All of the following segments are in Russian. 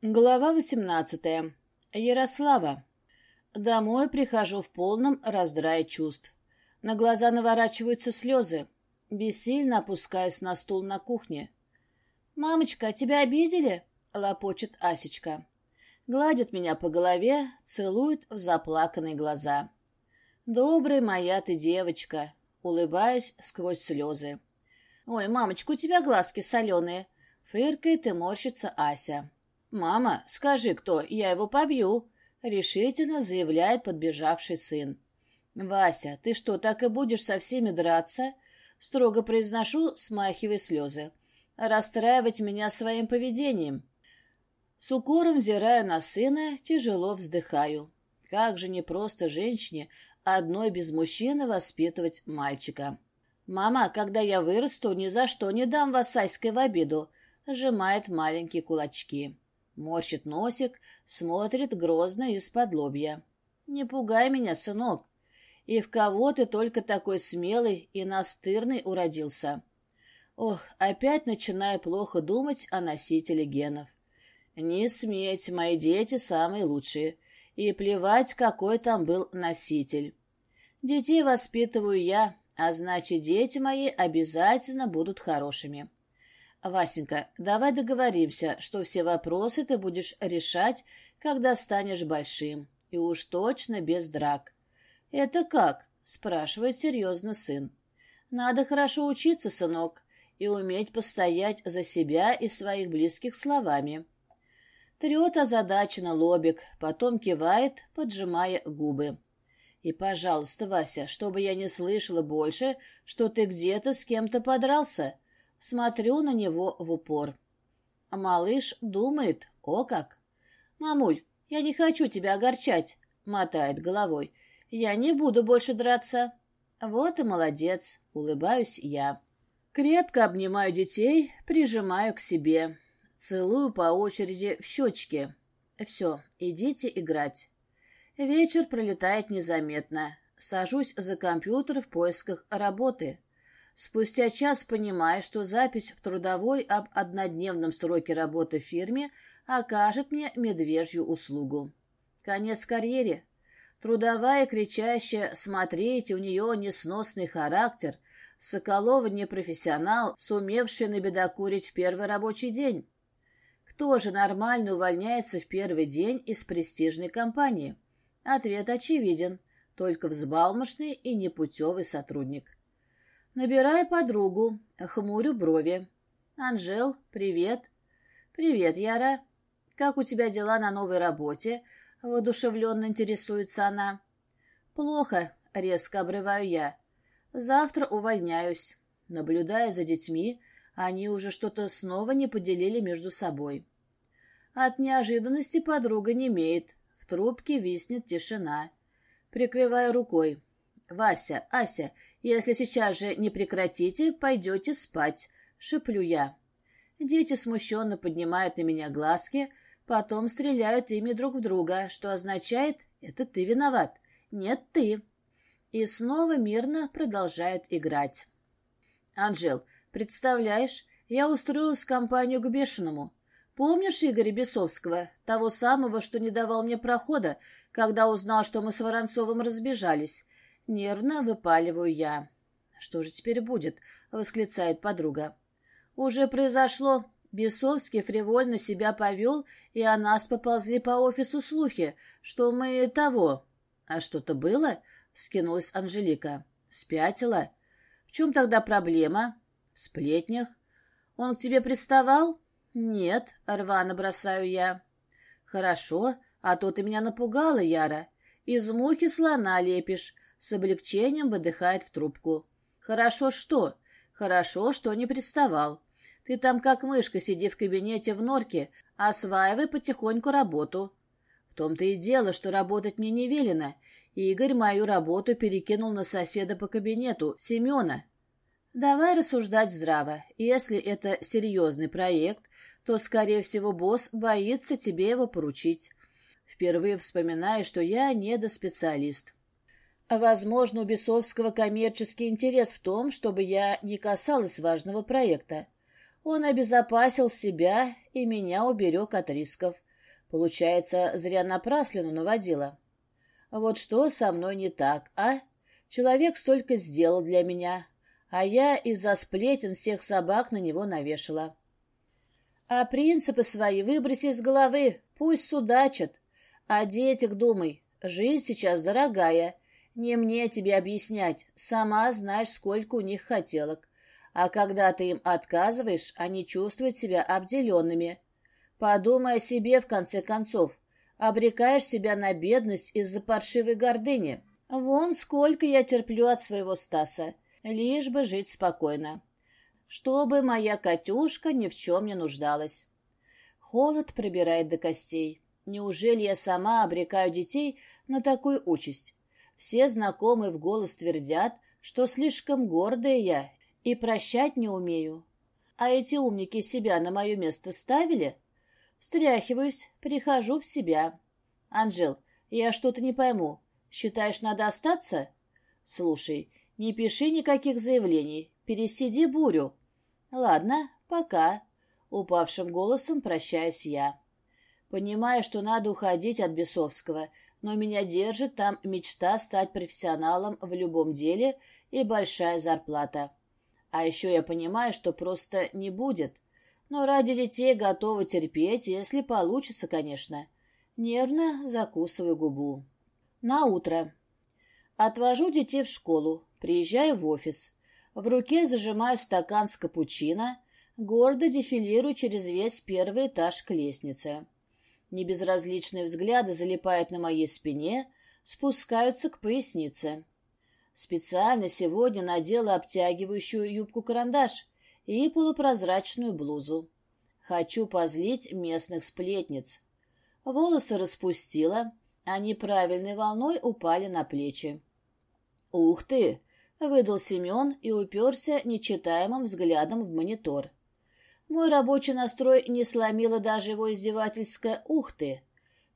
Глава восемнадцатая. Ярослава. Домой прихожу в полном раздрае чувств. На глаза наворачиваются слезы. Бессильно опускаюсь на стул на кухне. «Мамочка, тебя обидели?» — лопочет Асечка. Гладит меня по голове, целует в заплаканные глаза. «Добрая моя ты девочка!» — улыбаюсь сквозь слезы. «Ой, мамочка, у тебя глазки соленые!» — фыркает и морщится Ася. «Мама, скажи, кто, я его побью!» — решительно заявляет подбежавший сын. «Вася, ты что, так и будешь со всеми драться?» — строго произношу, смахивая слезы. «Расстраивать меня своим поведением». С укором взираю на сына, тяжело вздыхаю. Как же непросто женщине одной без мужчины воспитывать мальчика. «Мама, когда я вырасту, ни за что не дам вас Сайской в обиду», — сжимает маленькие кулачки. Морщит носик, смотрит грозно из-под лобья. «Не пугай меня, сынок. И в кого ты только такой смелый и настырный уродился?» Ох, опять начинаю плохо думать о носителе генов. Не сметь, мои дети самые лучшие. И плевать, какой там был носитель. Детей воспитываю я, а значит, дети мои обязательно будут хорошими. «Васенька, давай договоримся, что все вопросы ты будешь решать, когда станешь большим, и уж точно без драк». «Это как?» — спрашивает серьезно сын. «Надо хорошо учиться, сынок, и уметь постоять за себя и своих близких словами». Трет озадаченно лобик, потом кивает, поджимая губы. «И, пожалуйста, Вася, чтобы я не слышала больше, что ты где-то с кем-то подрался», Смотрю на него в упор. Малыш думает, о как. «Мамуль, я не хочу тебя огорчать», — мотает головой. «Я не буду больше драться». «Вот и молодец», — улыбаюсь я. Крепко обнимаю детей, прижимаю к себе. Целую по очереди в щечки. Все, идите играть. Вечер пролетает незаметно. Сажусь за компьютер в поисках работы. Спустя час понимаю, что запись в трудовой об однодневном сроке работы в фирме окажет мне медвежью услугу. Конец карьере. Трудовая, кричащая «Смотрите, у нее несносный характер», Соколова не профессионал, сумевший набедокурить в первый рабочий день. Кто же нормально увольняется в первый день из престижной компании? Ответ очевиден, только взбалмошный и непутевый сотрудник. Набираю подругу, хмурю брови. «Анжел, привет». «Привет, Яра. Как у тебя дела на новой работе?» Воодушевленно интересуется она. «Плохо», — резко обрываю я. «Завтра увольняюсь». Наблюдая за детьми, они уже что-то снова не поделили между собой. От неожиданности подруга не имеет. В трубке виснет тишина. Прикрываю рукой. «Вася, Ася, если сейчас же не прекратите, пойдете спать», — шеплю я. Дети смущенно поднимают на меня глазки, потом стреляют ими друг в друга, что означает «это ты виноват», «нет, ты». И снова мирно продолжают играть. «Анжел, представляешь, я устроилась в компанию к Бешеному. Помнишь Игоря Бесовского, того самого, что не давал мне прохода, когда узнал, что мы с Воронцовым разбежались? Нервно выпаливаю я. «Что же теперь будет?» — восклицает подруга. «Уже произошло. Бесовский фривольно себя повел, и о нас поползли по офису слухи, что мы того...» «А что-то было?» — вскинулась Анжелика. «Спятила? В чем тогда проблема?» «В сплетнях. Он к тебе приставал?» «Нет», — рвано бросаю я. «Хорошо, а то ты меня напугала, Яра. Из мухи слона лепишь. С облегчением выдыхает в трубку. «Хорошо что? Хорошо, что не приставал. Ты там как мышка сиди в кабинете в норке, осваивай потихоньку работу. В том-то и дело, что работать мне не велено. Игорь мою работу перекинул на соседа по кабинету, Семена. Давай рассуждать здраво. Если это серьезный проект, то, скорее всего, босс боится тебе его поручить. Впервые вспоминаю, что я недоспециалист. Возможно, у Бесовского коммерческий интерес в том, чтобы я не касалась важного проекта. Он обезопасил себя и меня уберег от рисков. Получается, зря напраслину наводила. Вот что со мной не так, а? Человек столько сделал для меня, а я из-за сплетен всех собак на него навешала. А принципы свои выброси из головы, пусть судачат. О детях думай, жизнь сейчас дорогая. Не мне тебе объяснять, сама знаешь, сколько у них хотелок. А когда ты им отказываешь, они чувствуют себя обделенными. Подумай о себе, в конце концов. Обрекаешь себя на бедность из-за паршивой гордыни. Вон сколько я терплю от своего Стаса, лишь бы жить спокойно. Чтобы моя Катюшка ни в чем не нуждалась. Холод пробирает до костей. Неужели я сама обрекаю детей на такую участь? Все знакомые в голос твердят, что слишком гордая я и прощать не умею. А эти умники себя на мое место ставили? Встряхиваюсь, прихожу в себя. Анжел, я что-то не пойму. Считаешь, надо остаться? Слушай, не пиши никаких заявлений. Пересиди бурю. Ладно, пока. Упавшим голосом прощаюсь я. Понимаю, что надо уходить от Бесовского, но меня держит там мечта стать профессионалом в любом деле и большая зарплата. А еще я понимаю, что просто не будет. Но ради детей готова терпеть, если получится, конечно. Нервно закусываю губу. На утро. Отвожу детей в школу, приезжаю в офис. В руке зажимаю стакан с капучино, гордо дефилирую через весь первый этаж к лестнице. Небезразличные взгляды залипают на моей спине, спускаются к пояснице. Специально сегодня надела обтягивающую юбку-карандаш и полупрозрачную блузу. Хочу позлить местных сплетниц. Волосы распустила, они правильной волной упали на плечи. «Ух ты!» — выдал Семен и уперся нечитаемым взглядом в монитор. Мой рабочий настрой не сломило даже его издевательское «ух ты!».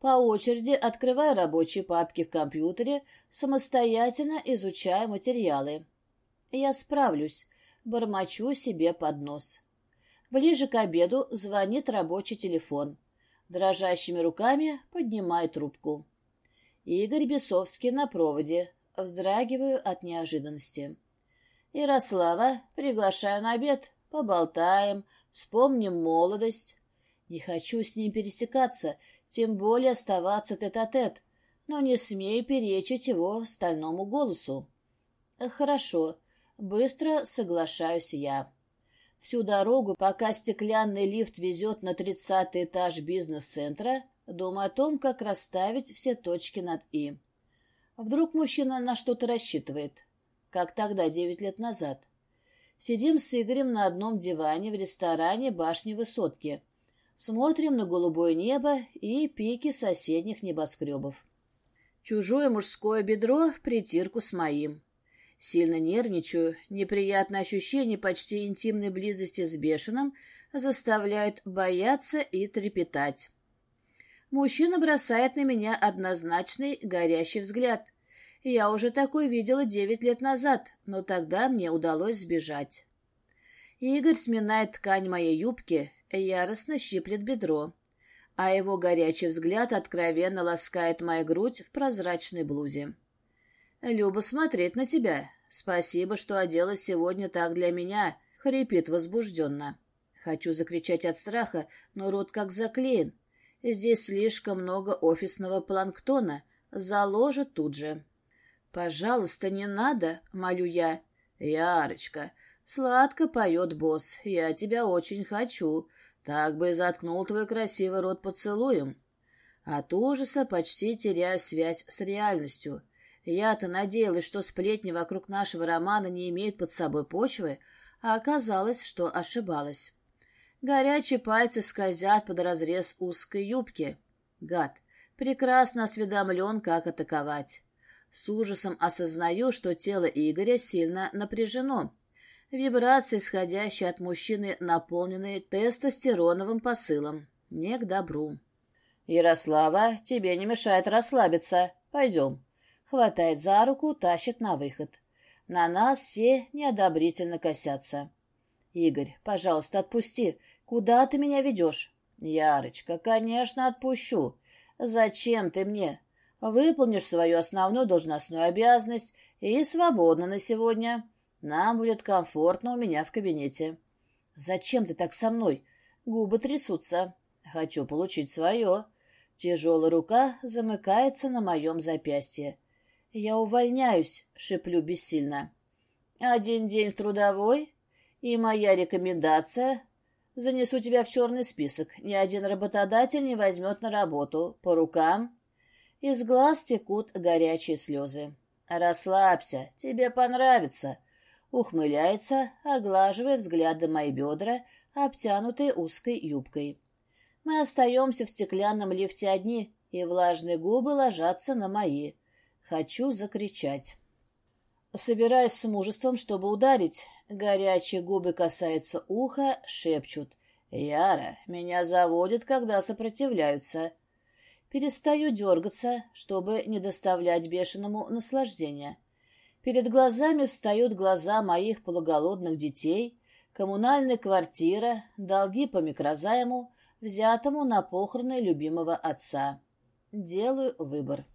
По очереди открывая рабочие папки в компьютере, самостоятельно изучая материалы. Я справлюсь, бормочу себе под нос. Ближе к обеду звонит рабочий телефон. Дрожащими руками поднимаю трубку. Игорь Бесовский на проводе. Вздрагиваю от неожиданности. «Ярослава, приглашаю на обед. Поболтаем, вспомним молодость. Не хочу с ним пересекаться, тем более оставаться тет-а-тет, -тет, но не смею перечить его стальному голосу. Хорошо, быстро соглашаюсь я. Всю дорогу, пока стеклянный лифт везет на тридцатый этаж бизнес-центра, думаю о том, как расставить все точки над «и». Вдруг мужчина на что-то рассчитывает, как тогда, девять лет назад. Сидим с Игорем на одном диване в ресторане башни Высотки. Смотрим на голубое небо и пики соседних небоскребов. Чужое мужское бедро в притирку с моим. Сильно нервничаю, неприятное ощущение почти интимной близости с бешеным заставляют бояться и трепетать. Мужчина бросает на меня однозначный горящий взгляд — я уже такой видела девять лет назад, но тогда мне удалось сбежать. Игорь сминает ткань моей юбки, яростно щиплет бедро, а его горячий взгляд откровенно ласкает мою грудь в прозрачной блузе. «Люба смотреть на тебя. Спасибо, что оделась сегодня так для меня», — хрипит возбужденно. Хочу закричать от страха, но рот как заклеен. Здесь слишком много офисного планктона. Заложит тут же. «Пожалуйста, не надо», — молю я. «Ярочка, сладко поет босс, я тебя очень хочу. Так бы и заткнул твой красивый рот поцелуем». От ужаса почти теряю связь с реальностью. Я-то надеялась, что сплетни вокруг нашего романа не имеют под собой почвы, а оказалось, что ошибалась. Горячие пальцы скользят под разрез узкой юбки. Гад, прекрасно осведомлен, как атаковать. С ужасом осознаю, что тело Игоря сильно напряжено. Вибрации, исходящие от мужчины, наполнены тестостероновым посылом. Не к добру. «Ярослава, тебе не мешает расслабиться. Пойдем». Хватает за руку, тащит на выход. На нас все неодобрительно косятся. «Игорь, пожалуйста, отпусти. Куда ты меня ведешь?» Ярочка, конечно, отпущу. Зачем ты мне? Выполнишь свою основную должностную обязанность и свободно на сегодня. Нам будет комфортно у меня в кабинете. Зачем ты так со мной? Губы трясутся. Хочу получить свое. Тяжелая рука замыкается на моем запястье. Я увольняюсь, шеплю бессильно. Один день в трудовой, и моя рекомендация Занесу тебя в черный список. Ни один работодатель не возьмет на работу. По рукам. Из глаз текут горячие слезы. Расслабься, тебе понравится. Ухмыляется, оглаживая взглядом мои бедра, обтянутые узкой юбкой. Мы остаемся в стеклянном лифте одни, и влажные губы ложатся на мои. Хочу закричать. Собираюсь с мужеством, чтобы ударить. Горячие губы касаются уха, шепчут. «Яра, меня заводит, когда сопротивляются». Перестаю дергаться, чтобы не доставлять бешеному наслаждения. Перед глазами встают глаза моих полуголодных детей, коммунальная квартира, долги по микрозайму, взятому на похороны любимого отца. Делаю выбор.